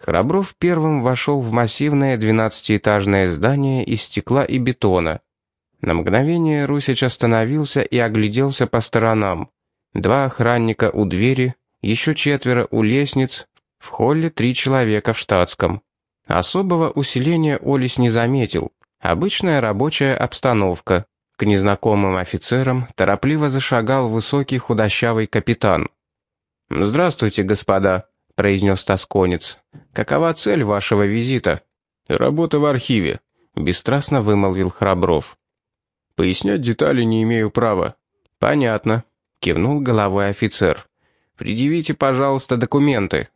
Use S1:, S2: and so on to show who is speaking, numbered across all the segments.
S1: Храбров первым вошел в массивное двенадцатиэтажное здание из стекла и бетона. На мгновение Русич остановился и огляделся по сторонам. Два охранника у двери, еще четверо у лестниц, в холле три человека в штатском. Особого усиления Олесь не заметил. Обычная рабочая обстановка. К незнакомым офицерам торопливо зашагал высокий худощавый капитан. «Здравствуйте, господа», — произнес тосконец. «Какова цель вашего визита?»
S2: «Работа в архиве», — бесстрастно вымолвил Храбров. «Пояснять детали не имею права».
S1: «Понятно», — кивнул головой офицер. «Предъявите, пожалуйста, документы».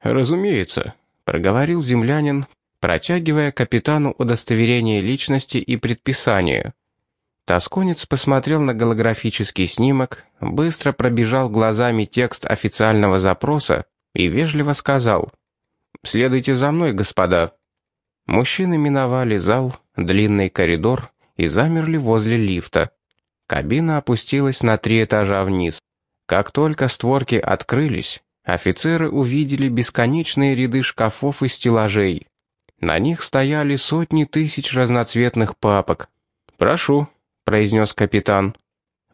S2: «Разумеется», —
S1: проговорил землянин, протягивая капитану удостоверение личности и предписание. Тосконец посмотрел на голографический снимок, быстро пробежал глазами текст официального запроса и вежливо сказал «Следуйте за мной, господа». Мужчины миновали зал, длинный коридор и замерли возле лифта. Кабина опустилась на три этажа вниз. Как только створки открылись, Офицеры увидели бесконечные ряды шкафов и стеллажей. На них стояли сотни тысяч разноцветных папок. «Прошу», — произнес капитан.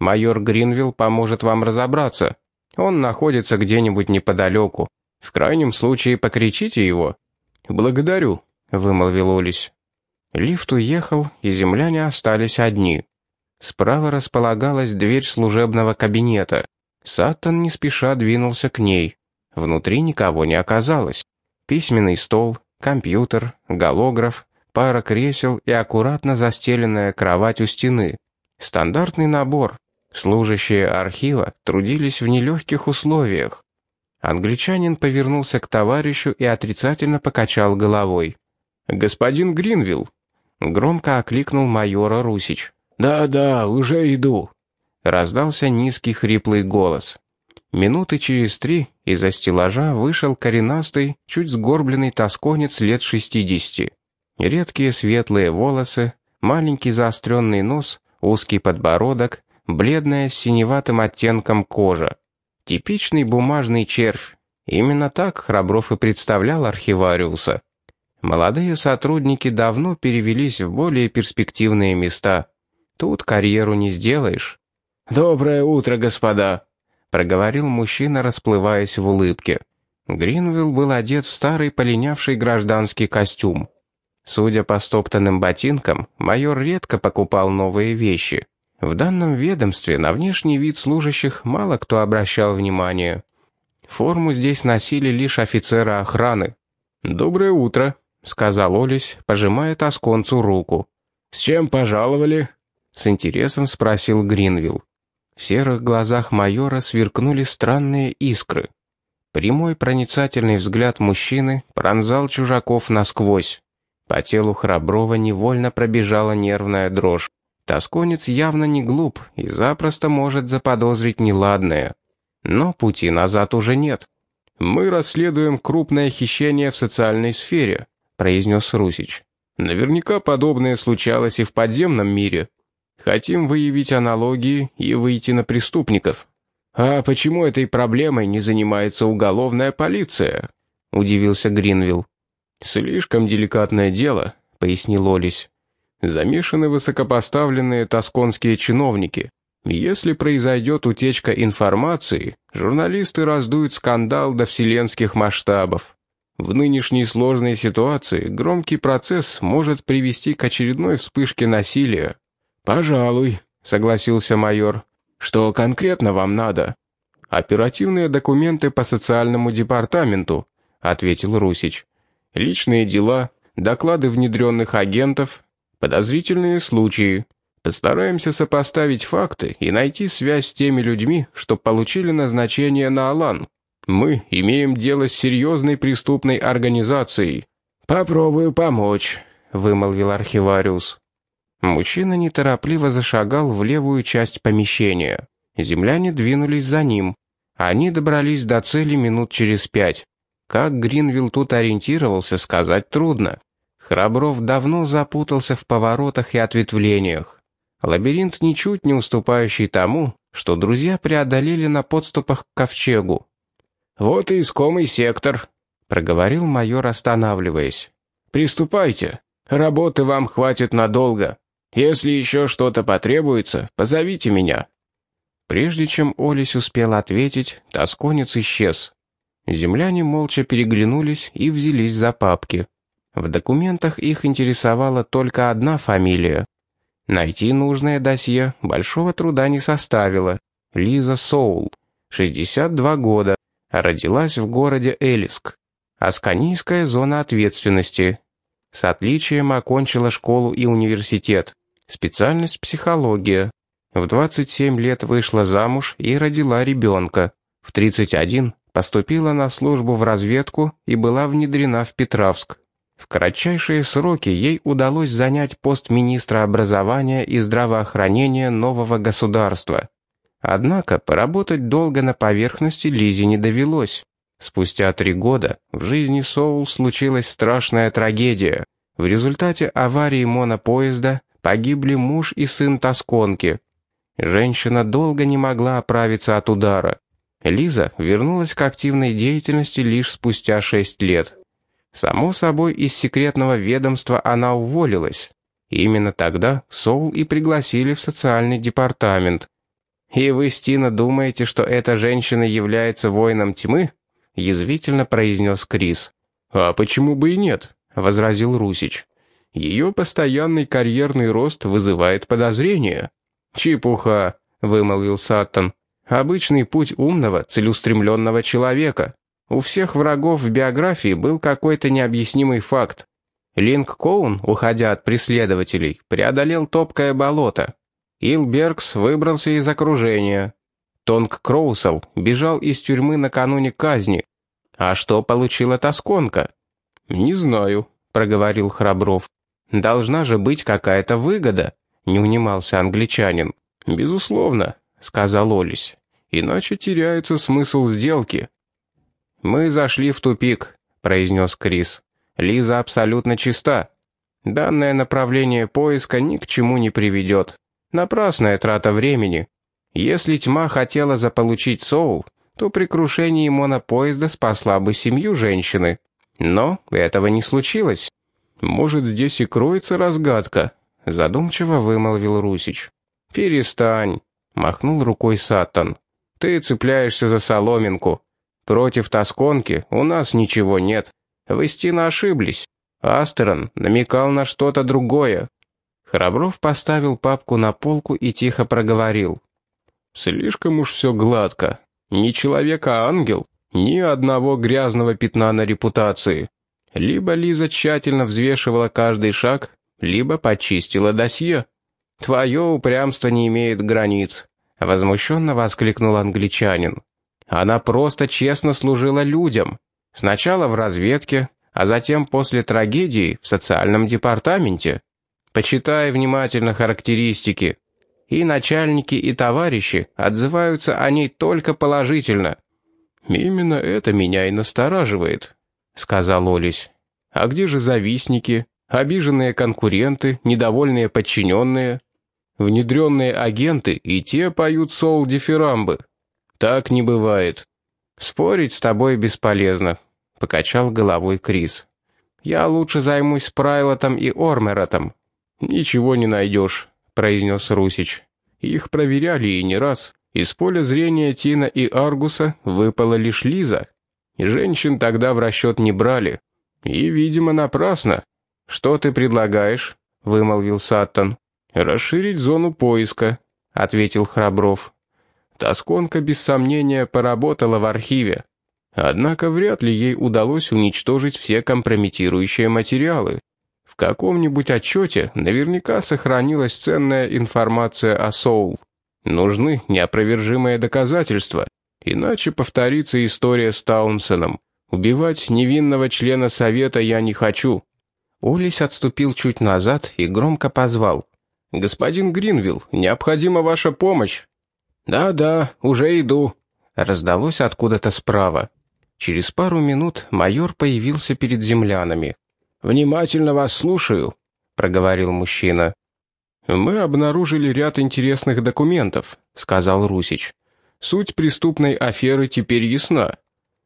S1: «Майор Гринвилл поможет вам разобраться. Он находится где-нибудь неподалеку. В крайнем случае покричите его».
S2: «Благодарю», — вымолвил Олесь.
S1: Лифт уехал, и земляне остались одни. Справа располагалась дверь служебного кабинета. Саттон не спеша двинулся к ней. Внутри никого не оказалось. Письменный стол, компьютер, голограф, пара кресел и аккуратно застеленная кровать у стены. Стандартный набор. Служащие архива трудились в нелегких условиях. Англичанин повернулся к товарищу и отрицательно покачал головой.
S2: «Господин Гринвилл!»
S1: Громко окликнул майора Русич.
S2: «Да-да, уже иду!»
S1: Раздался низкий хриплый голос. Минуты через три из-за стеллажа вышел коренастый, чуть сгорбленный тосконец лет шестидесяти. Редкие светлые волосы, маленький заостренный нос, узкий подбородок, бледная с синеватым оттенком кожа. Типичный бумажный червь. Именно так Храбров и представлял архивариуса. Молодые сотрудники давно перевелись в более перспективные места. Тут карьеру не сделаешь.
S2: «Доброе утро, господа!»
S1: — проговорил мужчина, расплываясь в улыбке. Гринвилл был одет в старый полинявший гражданский костюм. Судя по стоптанным ботинкам, майор редко покупал новые вещи. В данном ведомстве на внешний вид служащих мало кто обращал внимание. Форму здесь носили лишь офицеры охраны.
S2: «Доброе утро», —
S1: сказал Олесь, пожимая тосконцу руку.
S2: «С чем пожаловали?»
S1: — с интересом спросил Гринвилл. В серых глазах майора сверкнули странные искры. Прямой проницательный взгляд мужчины пронзал чужаков насквозь. По телу Храброва невольно пробежала нервная дрожь. Тосконец явно не глуп и запросто может заподозрить неладное. Но пути назад уже нет.
S2: «Мы расследуем крупное хищение в социальной сфере», — произнес Русич. «Наверняка подобное случалось и в подземном мире. Хотим выявить аналогии и выйти на преступников. А почему этой проблемой не занимается уголовная полиция? Удивился Гринвилл. Слишком деликатное дело, пояснил Олесь. Замешаны высокопоставленные тосконские чиновники. Если произойдет утечка информации, журналисты раздуют скандал до вселенских масштабов. В нынешней сложной ситуации громкий процесс может привести к очередной вспышке насилия.
S1: «Пожалуй», — согласился майор. «Что конкретно вам надо?»
S2: «Оперативные документы по социальному департаменту», — ответил Русич. «Личные дела, доклады внедренных агентов, подозрительные случаи. Постараемся сопоставить факты и найти связь с теми людьми, что получили назначение на Алан. Мы имеем дело с серьезной преступной организацией».
S1: «Попробую помочь», — вымолвил архивариус. Мужчина неторопливо зашагал в левую часть помещения. Земляне двинулись за ним. Они добрались до цели минут через пять. Как Гринвилл тут ориентировался, сказать трудно. Храбров давно запутался в поворотах и ответвлениях. Лабиринт ничуть не уступающий тому, что друзья преодолели на подступах к ковчегу.
S2: «Вот и искомый сектор», —
S1: проговорил майор, останавливаясь.
S2: «Приступайте. Работы вам хватит надолго. Если еще что-то потребуется, позовите меня».
S1: Прежде чем Олесь успел ответить, тосконец исчез. Земляне молча переглянулись и взялись за папки. В документах их интересовала только одна фамилия. Найти нужное досье большого труда не составило. Лиза Соул, 62 года, родилась в городе Элиск. Асканийская зона ответственности. С отличием окончила школу и университет. Специальность психология. В 27 лет вышла замуж и родила ребенка. В 31 поступила на службу в разведку и была внедрена в Петровск. В кратчайшие сроки ей удалось занять пост министра образования и здравоохранения нового государства. Однако поработать долго на поверхности Лизе не довелось. Спустя три года в жизни Соул случилась страшная трагедия. В результате аварии монопоезда погибли муж и сын Тосконки. Женщина долго не могла оправиться от удара. Лиза вернулась к активной деятельности лишь спустя шесть лет. Само собой, из секретного ведомства она уволилась. Именно тогда Соул и пригласили в социальный департамент. «И вы, Стина, думаете, что эта женщина является воином тьмы?» — язвительно произнес Крис.
S2: «А почему бы и нет?» — возразил Русич. «Ее постоянный карьерный рост вызывает подозрения».
S1: «Чепуха», — вымолвил Саттон. «Обычный путь умного, целеустремленного человека. У всех врагов в биографии был какой-то необъяснимый факт. Линк Коун, уходя от преследователей, преодолел топкое болото. Илбергс выбрался из окружения. Тонг Кроусел бежал из тюрьмы накануне казни. А что получила Тосконка?
S2: «Не знаю», — проговорил Храбров.
S1: «Должна же быть какая-то выгода», — не унимался англичанин.
S2: «Безусловно», — сказал Олесь. «Иначе теряется смысл сделки».
S1: «Мы зашли в тупик», — произнес Крис. «Лиза абсолютно чиста. Данное направление поиска ни к чему не приведет. Напрасная трата времени. Если тьма хотела заполучить Соул, то при крушении монопоезда спасла бы семью женщины. Но этого не случилось.
S2: Может, здесь и кроется разгадка, задумчиво вымолвил Русич.
S1: Перестань, махнул рукой Саттон. Ты цепляешься за соломинку. Против Тосконки у нас ничего нет. Вы, Стина, ошиблись. Астерон намекал на что-то другое. Храбров поставил папку на полку и тихо проговорил.
S2: «Слишком уж все гладко. Ни человек, а ангел. Ни одного грязного пятна на репутации. Либо Лиза тщательно взвешивала каждый шаг, либо почистила досье.
S1: «Твое упрямство не имеет границ», — возмущенно воскликнул англичанин. Она просто честно служила людям. Сначала в разведке, а затем после трагедии в социальном департаменте. Почитай внимательно характеристики. И начальники, и товарищи отзываются о ней только положительно.
S2: «Именно это меня и настораживает», — сказал Олесь. «А где же завистники, обиженные конкуренты, недовольные подчиненные? Внедренные агенты и те поют сол-дифирамбы». «Так не бывает».
S1: «Спорить с тобой бесполезно», — покачал головой Крис. «Я лучше займусь Прайлотом и Ормератом».
S2: «Ничего не найдешь», — произнес Русич. «Их проверяли и не раз. Из поля зрения Тина и Аргуса выпала лишь Лиза. Женщин тогда в расчет не брали. И, видимо, напрасно».
S1: «Что ты предлагаешь?» — вымолвил Саттон.
S2: «Расширить зону поиска», — ответил Храбров. Тосконка без сомнения поработала в архиве. Однако вряд ли ей удалось уничтожить все компрометирующие материалы. В каком-нибудь отчете наверняка сохранилась ценная информация о Соул. Нужны неопровержимые доказательства, иначе повторится история с Таунсеном. Убивать невинного члена совета я не хочу.
S1: Улис отступил чуть назад и громко позвал.
S2: «Господин Гринвилл, необходима ваша помощь!»
S1: «Да-да, уже иду», — раздалось откуда-то справа. Через пару минут майор появился перед землянами.
S2: «Внимательно вас слушаю», — проговорил мужчина. «Мы обнаружили ряд интересных документов», — сказал Русич. «Суть преступной аферы теперь ясна.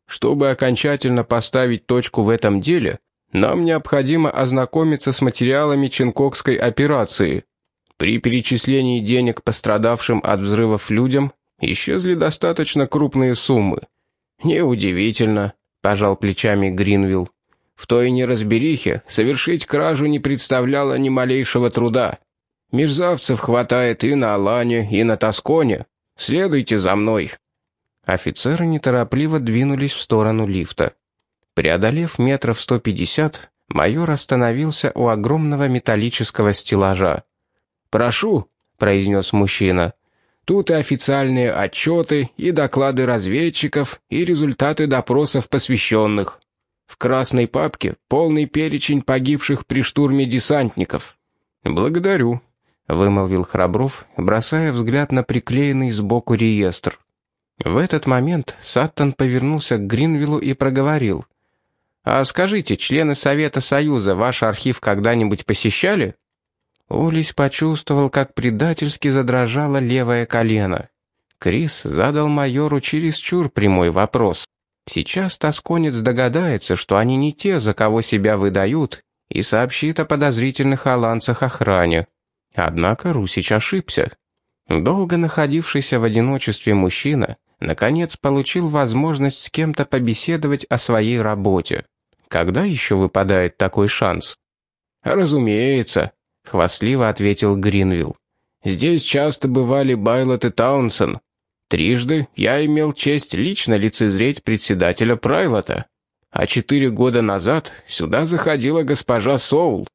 S2: Чтобы окончательно поставить точку в этом деле, нам необходимо ознакомиться с материалами Ченкокской операции. При перечислении денег пострадавшим от взрывов людям исчезли достаточно крупные суммы. Неудивительно, пожал плечами Гринвилл. В той неразберихе совершить кражу не представляло ни малейшего труда. Мерзавцев хватает и на Алане, и на Тосконе. Следуйте за мной».
S1: Офицеры неторопливо двинулись в сторону лифта. Преодолев метров сто пятьдесят, майор остановился у огромного металлического стеллажа.
S2: «Прошу», — произнес мужчина, — «тут и официальные отчеты, и доклады разведчиков, и результаты допросов посвященных. В красной папке полный перечень погибших при штурме десантников».
S1: «Благодарю», — вымолвил Храбров, бросая взгляд на приклеенный сбоку реестр. В этот момент Саттон повернулся к Гринвиллу и проговорил. «А скажите, члены Совета Союза ваш архив когда-нибудь посещали?» Улис почувствовал, как предательски задрожало левое колено. Крис задал майору чересчур прямой вопрос. Сейчас тосконец догадается, что они не те, за кого себя выдают, и сообщит о подозрительных холландцах охране. Однако Русич ошибся. Долго находившийся в одиночестве мужчина, наконец получил возможность с кем-то побеседовать о своей работе. Когда еще выпадает такой шанс?
S2: «Разумеется», — хвастливо ответил Гринвилл. «Здесь часто бывали Байлот и Таунсон. Трижды я имел честь лично лицезреть председателя Прайлота. А четыре года назад сюда заходила госпожа Соул.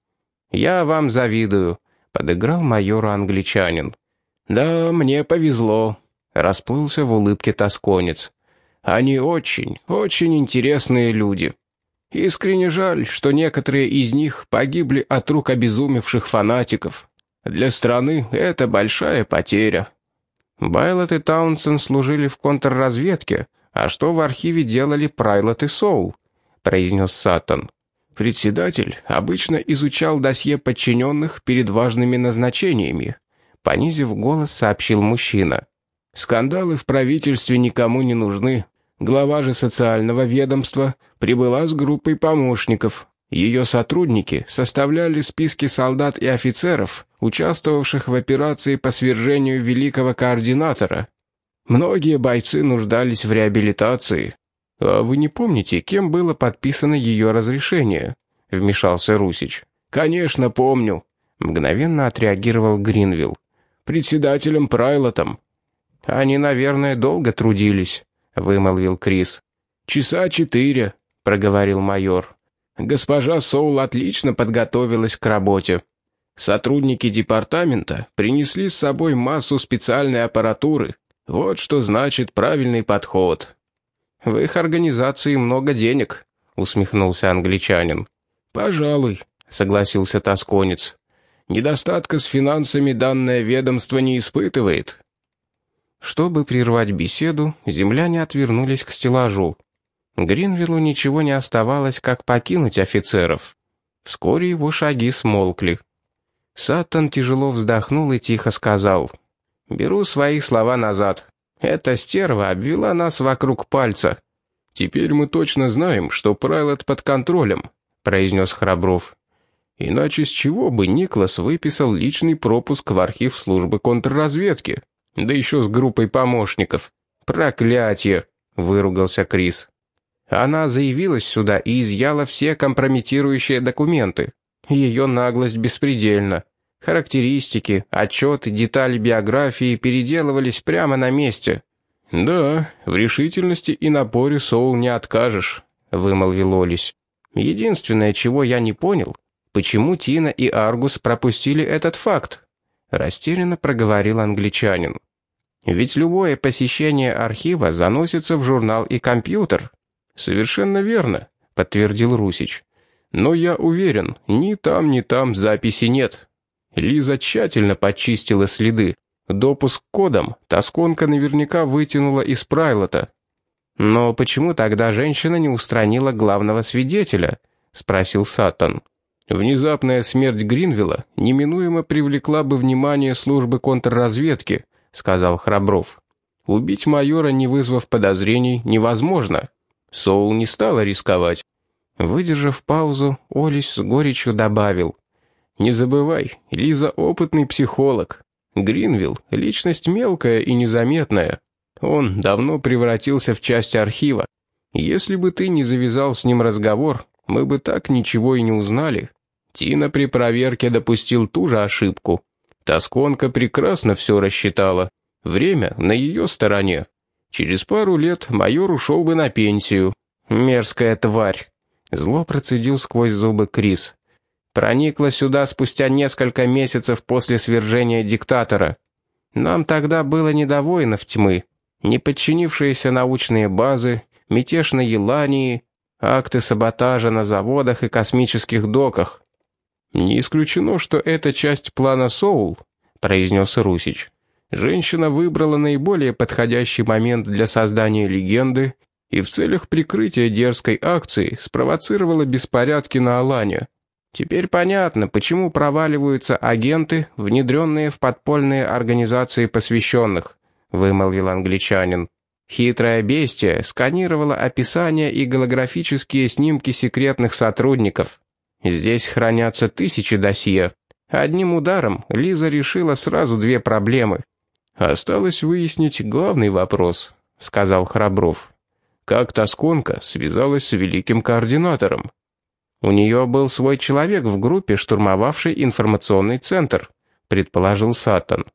S1: Я вам завидую», — подыграл майору англичанин.
S2: «Да, мне повезло», — расплылся в улыбке тосконец. «Они очень, очень интересные люди. Искренне жаль, что некоторые из них погибли от рук обезумевших фанатиков. Для страны это большая потеря».
S1: Байлот и Таунсен служили в контрразведке, а что в архиве делали Прайлот и Соул? произнес Саттон.
S2: Председатель обычно изучал досье подчиненных перед важными назначениями. Понизив голос, сообщил мужчина. «Скандалы в правительстве никому не нужны. Глава же социального ведомства прибыла с группой помощников. Ее сотрудники составляли списки солдат и офицеров, участвовавших в операции по свержению великого координатора. Многие бойцы нуждались в реабилитации.
S1: «А вы не помните, кем было подписано ее разрешение?» — вмешался Русич.
S2: «Конечно, помню», — мгновенно отреагировал Гринвилл. «Председателем Прайлотом».
S1: «Они, наверное, долго трудились», — вымолвил Крис.
S2: «Часа четыре», — проговорил майор. «Госпожа Соул отлично подготовилась к работе. Сотрудники департамента принесли с собой массу специальной аппаратуры. Вот что значит правильный подход».
S1: «В их организации много денег», — усмехнулся англичанин.
S2: «Пожалуй», — согласился тосконец. «Недостатка с финансами данное ведомство не испытывает».
S1: Чтобы прервать беседу, земляне отвернулись к стеллажу. Гринвиллу ничего не оставалось, как покинуть офицеров. Вскоре его шаги смолкли. Саттон тяжело вздохнул и тихо сказал. «Беру свои слова назад. Эта стерва обвела нас вокруг пальца.
S2: Теперь мы точно знаем, что Прайлот под контролем, произнес Храбров. Иначе с чего бы Никлас выписал личный пропуск в архив службы контрразведки? Да еще с группой помощников. Проклятие! выругался Крис.
S1: Она заявилась сюда и изъяла все компрометирующие документы. Ее наглость беспредельна. Характеристики, отчеты, детали биографии переделывались прямо на месте.
S2: «Да, в решительности и напоре Соул не откажешь», — вымолвил Олесь.
S1: «Единственное, чего я не понял, почему Тина и Аргус пропустили этот факт?» — растерянно проговорил англичанин. «Ведь любое посещение архива заносится в журнал и компьютер».
S2: «Совершенно верно», — подтвердил Русич. «Но я уверен, ни там, ни там записи нет». Лиза тщательно почистила следы. Допуск кодом Тосконка наверняка вытянула из Прайлота.
S1: «Но почему тогда женщина не устранила главного свидетеля?» — спросил Саттон.
S2: «Внезапная смерть Гринвилла неминуемо привлекла бы внимание службы контрразведки», — сказал Храбров. «Убить майора, не вызвав подозрений, невозможно. Соул не стала рисковать.
S1: Выдержав паузу, Олесь с горечью добавил.
S2: «Не забывай, Лиза опытный психолог. Гринвилл — личность мелкая и незаметная. Он давно превратился в часть архива. Если бы ты не завязал с ним разговор, мы бы так ничего и не узнали. Тина при проверке допустил ту же ошибку. Тосконка прекрасно все рассчитала. Время на ее стороне. Через пару лет майор ушел бы на пенсию.
S1: Мерзкая тварь. Зло процедил сквозь зубы Крис. Проникла сюда спустя несколько месяцев после свержения диктатора. Нам тогда было не до воинов тьмы. Неподчинившиеся научные базы, мятеж на Елании, акты саботажа на заводах и космических доках.
S2: «Не исключено, что это часть плана Соул», — произнес Русич. «Женщина выбрала наиболее подходящий момент для создания легенды и в целях прикрытия дерзкой акции спровоцировала беспорядки на Алане.
S1: Теперь понятно, почему проваливаются агенты, внедренные в подпольные организации посвященных», — вымолвил англичанин. Хитрое бестие сканировало описания и голографические снимки секретных сотрудников. Здесь хранятся тысячи досье. Одним ударом Лиза решила сразу две проблемы.
S2: «Осталось выяснить главный вопрос», — сказал Храбров. «Как Тосконка связалась с великим координатором?»
S1: «У нее был свой человек в группе, штурмовавший информационный центр», — предположил Сатан.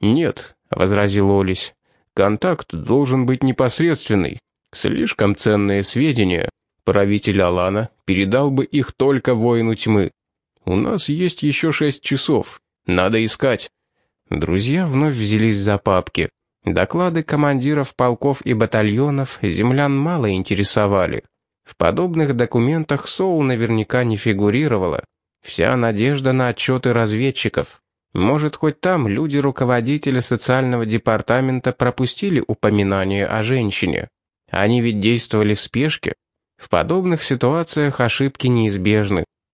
S2: «Нет», — возразил Олесь. «Контакт должен быть непосредственный. Слишком ценные сведения. Правитель Алана передал бы их только воину тьмы. У нас есть еще шесть часов. Надо искать».
S1: Друзья вновь взялись за папки. Доклады командиров полков и батальонов землян мало интересовали. В подобных документах Соул наверняка не фигурировала. Вся надежда на отчеты разведчиков. Может, хоть там люди руководителя социального департамента пропустили упоминание о женщине. Они ведь действовали в спешке. В подобных ситуациях ошибки неизбежны.